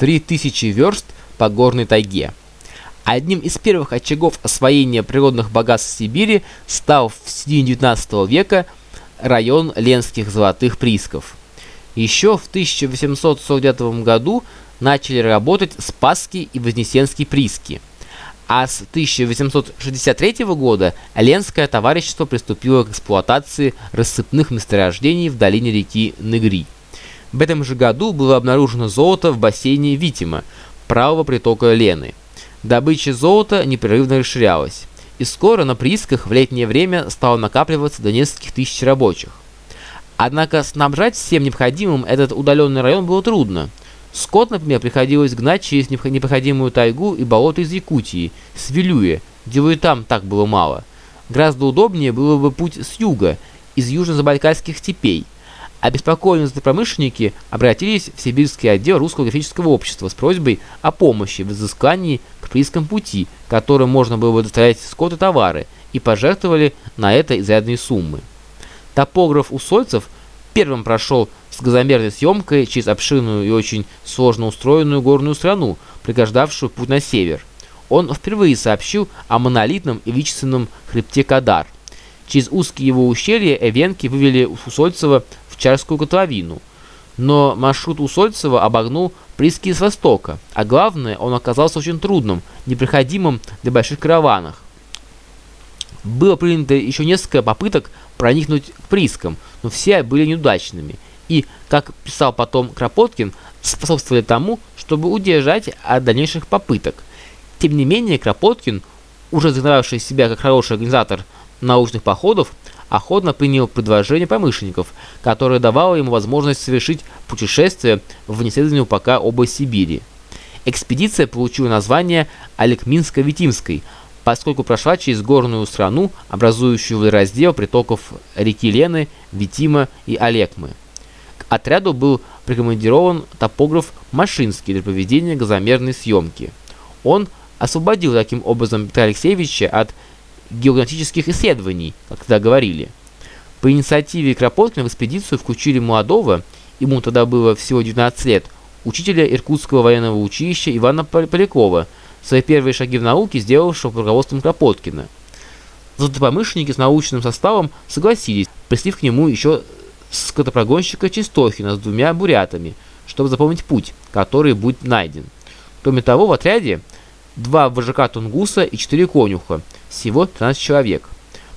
3000 верст по горной тайге. Одним из первых очагов освоения природных богатств Сибири стал в середине 19 века район Ленских золотых приисков. Еще в 1849 году начали работать Спасский и Вознесенский прииски. А с 1863 года Ленское товарищество приступило к эксплуатации рассыпных месторождений в долине реки Негри. В этом же году было обнаружено золото в бассейне Витима, правого притока Лены. Добыча золота непрерывно расширялась, и скоро на приисках в летнее время стало накапливаться до нескольких тысяч рабочих. Однако снабжать всем необходимым этот удаленный район было трудно. Скот, например, приходилось гнать через непроходимую тайгу и болото из Якутии, с Вилюя, где и там так было мало. Гораздо удобнее было бы путь с юга, из южно-забайкальских степей – Обеспокоенные промышленники обратились в Сибирский отдел Русского графического общества с просьбой о помощи в изыскании к приискам пути, которым можно было бы доставлять скот и товары, и пожертвовали на это изрядные суммы. Топограф Усольцев первым прошел с газомерной съемкой через обширную и очень сложно устроенную горную страну, пригождавшую путь на север. Он впервые сообщил о монолитном и величественном хребте Кадар. Через узкие его ущелья эвенки вывели Усольцева Чарскую котловину. Но маршрут Усольцева обогнул Приски с востока, а главное, он оказался очень трудным, непроходимым для больших караванов. Было принято еще несколько попыток проникнуть к Прискам, но все были неудачными, и, как писал потом Кропоткин, способствовали тому, чтобы удержать от дальнейших попыток. Тем не менее, Кропоткин, уже зазнававший себя как хороший организатор научных походов, охотно принял предложение промышленников, которое давало ему возможность совершить путешествие в неисследованную пока область Сибири. Экспедиция получила название Алекминско-Витимской, поскольку прошла через горную страну, образующую раздел притоков реки Лены, Витима и Олекмы. К отряду был прикомандирован топограф Машинский для проведения газомерной съемки. Он освободил таким образом Петра Алексеевича от географических исследований, как тогда говорили. По инициативе Кропоткина в экспедицию включили молодого, ему тогда было всего 19 лет, учителя Иркутского военного училища Ивана Полякова, свои первые шаги в науке сделавшего под руководством Кропоткина. Золотопромышленники с научным составом согласились, прислив к нему еще скотопрогонщика Чистохина с двумя бурятами, чтобы запомнить путь, который будет найден. Кроме того, в отряде два вожака Тунгуса и четыре конюха – всего 13 человек.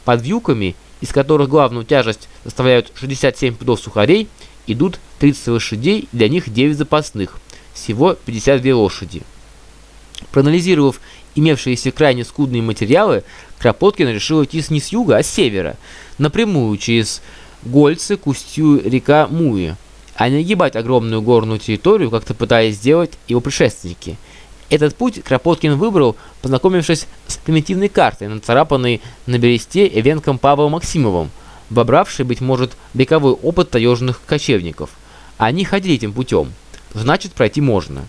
Под вьюками, из которых главную тяжесть составляют 67 пудов сухарей, идут 30 лошадей, для них 9 запасных, всего 52 лошади. Проанализировав имевшиеся крайне скудные материалы, Кропоткин решил идти не с юга, а с севера, напрямую через Гольцы, Кустью, река Муи, а не огибать огромную горную территорию, как-то пытаясь сделать его предшественники – этот путь Кропоткин выбрал, познакомившись с примитивной картой, нацарапанной на бересте эвенком Павлом Максимовым, вобравшей, быть может, вековой опыт таежных кочевников. Они ходили этим путем. Значит, пройти можно.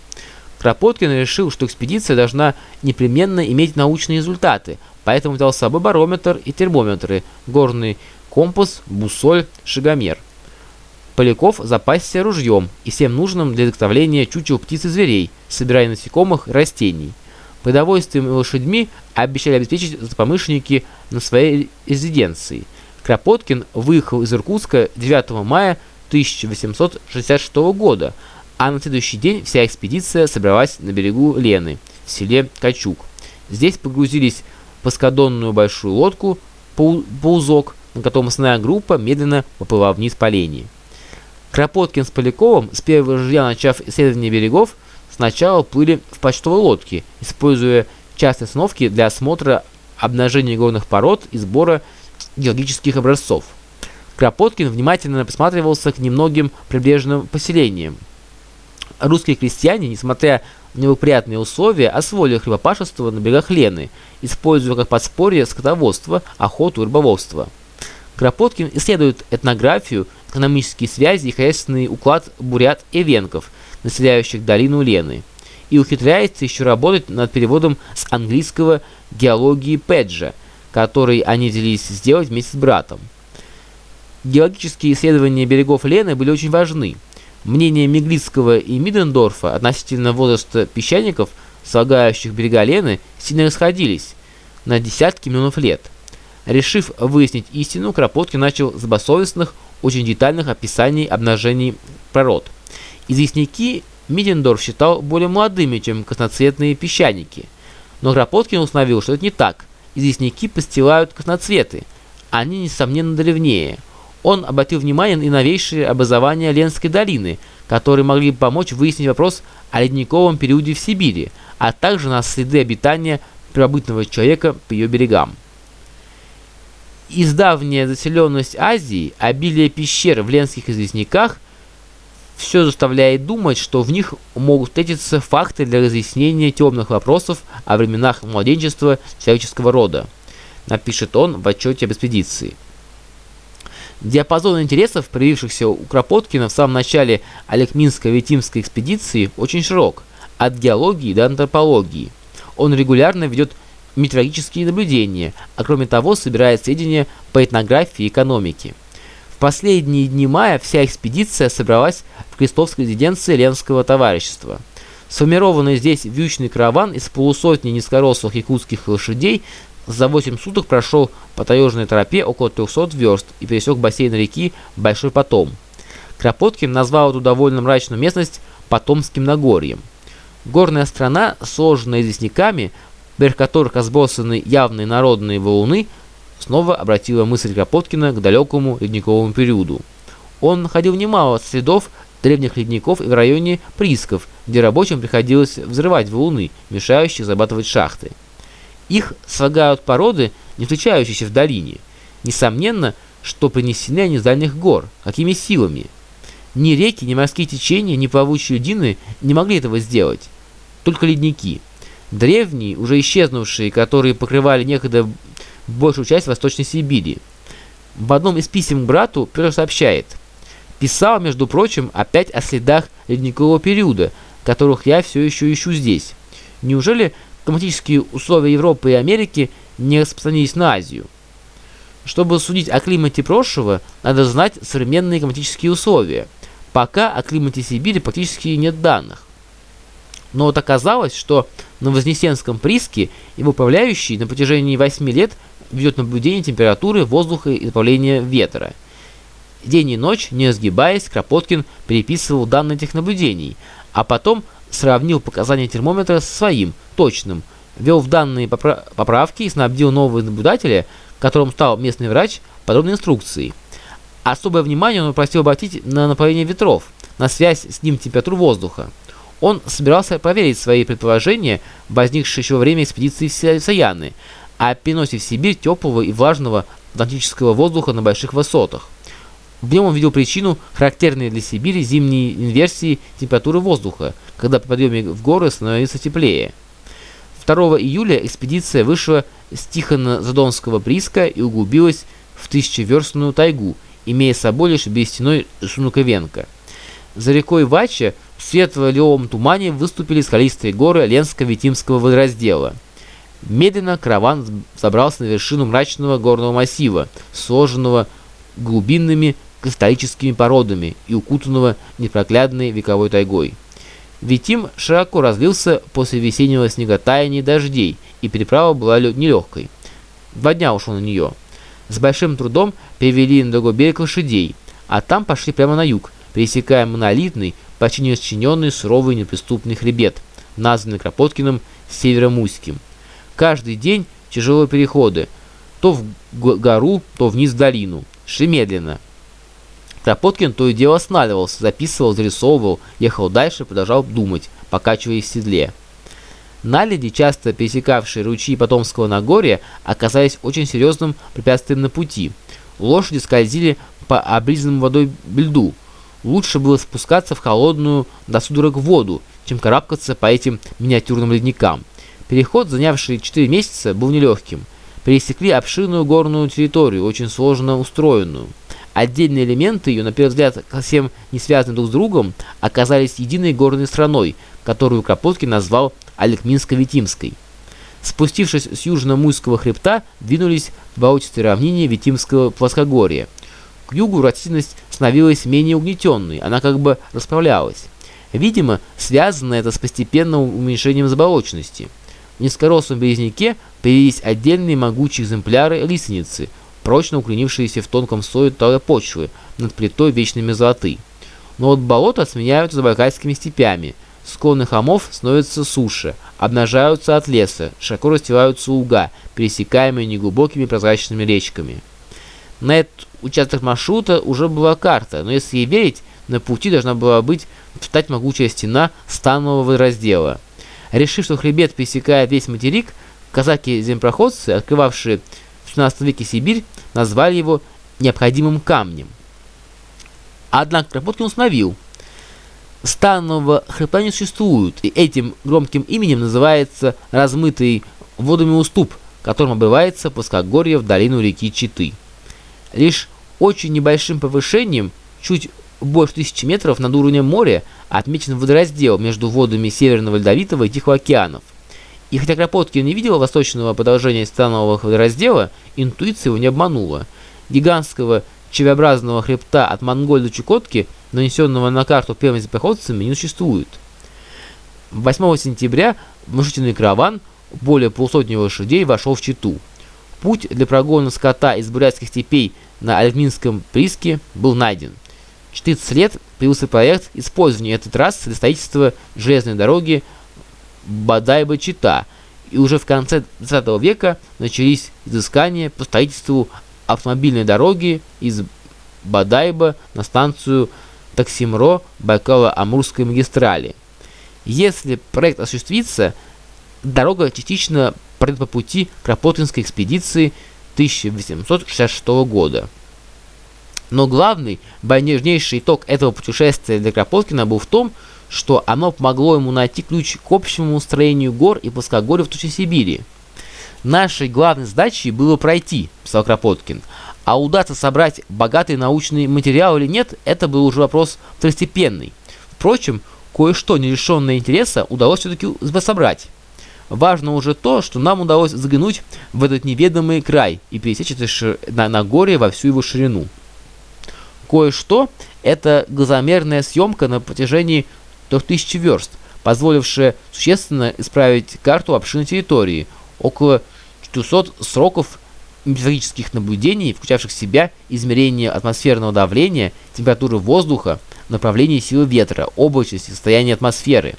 Кропоткин решил, что экспедиция должна непременно иметь научные результаты, поэтому взял с собой барометр и термометры, горный компас, бусоль, шагомер. Поляков запасся ружьем и всем нужным для изготовления чучел птиц и зверей, собирая насекомых и растений. Продовольствием и лошадьми обещали обеспечить промышленники на своей резиденции. Кропоткин выехал из Иркутска 9 мая 1866 года, а на следующий день вся экспедиция собралась на берегу Лены, в селе Качук. Здесь погрузились в плоскодонную большую лодку «Паузок», на котором основная группа медленно поплыла вниз по линии. Кропоткин с Поляковым, с первого же дня начав исследование берегов, сначала плыли в почтовой лодке, используя частые остановки для осмотра обнажения горных пород и сбора геологических образцов. Кропоткин внимательно присматривался к немногим прибрежным поселениям. Русские крестьяне, несмотря на неблагоприятные условия, освоили хлебопашество на берегах Лены, используя как подспорье скотоводство, охоту и рыбоводство. Кропоткин исследует этнографию, экономические связи и хозяйственный уклад бурят и венков, населяющих долину Лены, и ухитряется еще работать над переводом с английского геологии Педжа, который они взялись сделать вместе с братом. Геологические исследования берегов Лены были очень важны. Мнения Меглицкого и Мидендорфа относительно возраста песчаников, слагающих берега Лены, сильно расходились на десятки миллионов лет. Решив выяснить истину, Кропоткин начал с басовестных, очень детальных описаний обнажений природ. Известняки Мидендорф считал более молодыми, чем красноцветные песчаники. Но Кропоткин установил, что это не так. Известняки постилают красноцветы. Они, несомненно, древнее. Он обратил внимание на новейшие образования Ленской долины, которые могли помочь выяснить вопрос о ледниковом периоде в Сибири, а также на следы обитания первобытного человека по ее берегам. Издавняя заселенность Азии, обилие пещер в ленских известняках все заставляет думать, что в них могут встретиться факты для разъяснения темных вопросов о временах младенчества человеческого рода, напишет он в отчете об экспедиции. Диапазон интересов, проявившихся у Кропоткина в самом начале Алекминско-Витимской экспедиции, очень широк, от геологии до антропологии. Он регулярно ведет метеорологические наблюдения, а кроме того собирает сведения по этнографии и экономике. В последние дни мая вся экспедиция собралась в крестовской резиденции Ленского товарищества. Сформированный здесь вьючный караван из полусотни низкорослых якутских лошадей за 8 суток прошел по таежной тропе около 300 верст и пересек бассейн реки Большой Потом. Кропоткин назвал эту довольно мрачную местность Потомским Нагорьем. Горная страна, сложенная известняками, поверх которых разбросаны явные народные валуны, снова обратила мысль Кропоткина к далекому ледниковому периоду. Он находил немало следов древних ледников и в районе Присков, где рабочим приходилось взрывать валуны, мешающие зарабатывать шахты. Их слагают породы, не встречающиеся в долине. Несомненно, что принесены они с дальних гор. Какими силами? Ни реки, ни морские течения, ни плавучие дюны не могли этого сделать. Только ледники. Древние, уже исчезнувшие, которые покрывали некогда большую часть Восточной Сибири. В одном из писем брату Петр сообщает. Писал, между прочим, опять о следах ледникового периода, которых я все еще ищу здесь. Неужели климатические условия Европы и Америки не распространились на Азию? Чтобы судить о климате прошлого, надо знать современные климатические условия. Пока о климате Сибири практически нет данных. Но вот оказалось, что на Вознесенском приске его управляющий на протяжении 8 лет ведет наблюдение температуры воздуха и направления ветра. День и ночь, не разгибаясь, Кропоткин переписывал данные этих наблюдений, а потом сравнил показания термометра с своим, точным, ввел в данные попра поправки и снабдил нового наблюдателя, которым стал местный врач, подробной инструкцией. Особое внимание он просил обратить на направление ветров, на связь с ним температуру воздуха. Он собирался проверить свои предположения, возникшие во время экспедиции в Саяны, о переносе в Сибирь теплого и влажного атлантического воздуха на больших высотах. В нем он видел причину, характерной для Сибири зимней инверсии температуры воздуха, когда по подъеме в горы становится теплее. 2 июля экспедиция вышла с Тихона-Задонского прииска и углубилась в тысячеверстную тайгу, имея с собой лишь берестяной Сунуковенко. За рекой Вача в светло-левом тумане выступили скалистые горы Ленско-Витимского водораздела. Медленно караван забрался на вершину мрачного горного массива, сложенного глубинными кристаллическими породами и укутанного непроглядной вековой тайгой. Витим широко разлился после весеннего снеготаяния дождей, и переправа была нелегкой. Два дня ушло на нее. С большим трудом перевели на другой берег лошадей, а там пошли прямо на юг, пересекая монолитный, почти не расчиненный суровый неприступный хребет, названный Кропоткиным Северомуським. Каждый день тяжелые переходы, то в гору, то вниз в долину. Шли медленно. Кропоткин то и дело останавливался, записывал, зарисовывал, ехал дальше, продолжал думать, покачиваясь в седле. Наледи, часто пересекавшие ручьи Потомского Нагорья, оказались очень серьезным препятствием на пути. Лошади скользили по облизанному водой льду, Лучше было спускаться в холодную до судорог воду, чем карабкаться по этим миниатюрным ледникам. Переход, занявший 4 месяца, был нелегким. Пересекли обширную горную территорию, очень сложно устроенную. Отдельные элементы ее, на первый взгляд, совсем не связаны друг с другом, оказались единой горной страной, которую Кропоткин назвал Алекминско-Витимской. Спустившись с южно-муйского хребта, двинулись в болотистой равнине Витимского плоскогорья – К югу растительность становилась менее угнетенной, она как бы расправлялась. Видимо, связано это с постепенным уменьшением заболоченности. В низкорослом березняке появились отдельные могучие экземпляры лиственницы, прочно укоренившиеся в тонком слое талой почвы над плитой вечной мерзлоты. Но вот болота сменяются забайкальскими степями, склоны холмов становятся суше, обнажаются от леса, широко расстилаются луга, пересекаемые неглубокими прозрачными речками. На этот участок маршрута уже была карта, но если ей верить, на пути должна была быть встать могучая стена станового раздела. Решив, что хребет пересекает весь материк, казаки-земпроходцы, открывавшие в 16 веке Сибирь, назвали его необходимым камнем. Однако Кропоткин установил, станового хребта не существует, и этим громким именем называется размытый водами уступ, которым обрывается плоскогорье в долину реки Читы. Лишь очень небольшим повышением, чуть больше тысячи метров над уровнем моря, отмечен водораздел между водами Северного Ледовитого и Тихого океанов. И хотя Кропоткин не видел восточного продолжения станового водораздела, интуиция его не обманула. Гигантского червеобразного хребта от Монголь до Чукотки, нанесенного на карту первыми запоходцами, не существует. 8 сентября внушительный караван, более полусотни лошадей, вошел в Читу. Путь для прогона скота из бурятских степей на Альминском приске был найден. 14 лет появился проект использования этой трассы для строительства железной дороги Бадайба-Чита, и уже в конце 20 века начались изыскания по строительству автомобильной дороги из Бадайба на станцию Таксимро Байкало-Амурской магистрали. Если проект осуществится, дорога частично пройдет по пути Кропоткинской экспедиции 1866 года. Но главный, важнейший итог этого путешествия для Кропоткина был в том, что оно помогло ему найти ключ к общему строению гор и плоскогорья в Туче Сибири. Нашей главной задачей было пройти, писал Кропоткин, а удастся собрать богатый научный материал или нет, это был уже вопрос второстепенный. Впрочем, кое-что нерешенное интереса удалось все-таки собрать. Важно уже то, что нам удалось заглянуть в этот неведомый край и пересечь это на, на горе во всю его ширину. Кое-что – это глазомерная съемка на протяжении 3000 верст, позволившая существенно исправить карту обширной территории, около 400 сроков метеорологических наблюдений, включавших в себя измерение атмосферного давления, температуры воздуха, направления силы ветра, облачности, состояния атмосферы.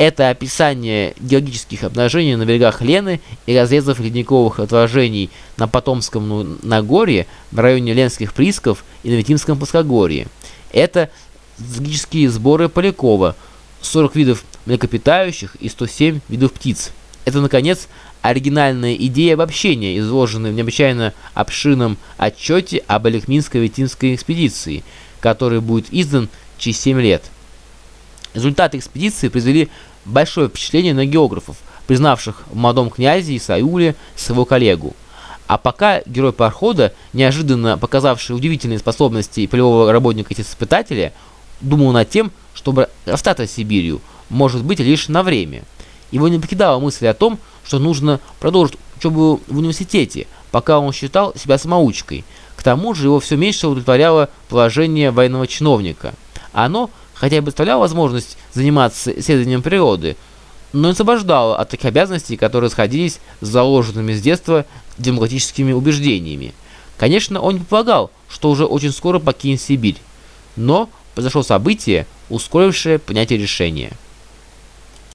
Это описание геологических обнажений на берегах Лены и разрезов ледниковых отражений на Потомском Нагорье, в районе Ленских приисков и на Витимском плоскогорье. Это зоологические сборы Полякова, 40 видов млекопитающих и 107 видов птиц. Это, наконец, оригинальная идея обобщения, изложенная в необычайно обширном отчете об Олегминско-Витинской экспедиции, который будет издан через 7 лет. Результаты экспедиции произвели большое впечатление на географов, признавших в молодом князе Исауле своего коллегу. А пока герой парохода, неожиданно показавший удивительные способности полевого работника-испытателя, думал над тем, чтобы остаться Сибирью, может быть лишь на время. Его не покидала мысль о том, что нужно продолжить учебу в университете, пока он считал себя самоучкой. К тому же его все меньше удовлетворяло положение военного чиновника. Оно, хотя и представляло возможность заниматься исследованием природы, но не освобождало от таких обязанностей, которые сходились с заложенными с детства демократическими убеждениями. Конечно, он не предполагал, что уже очень скоро покинет Сибирь, но произошло событие, ускорившее принятие решения.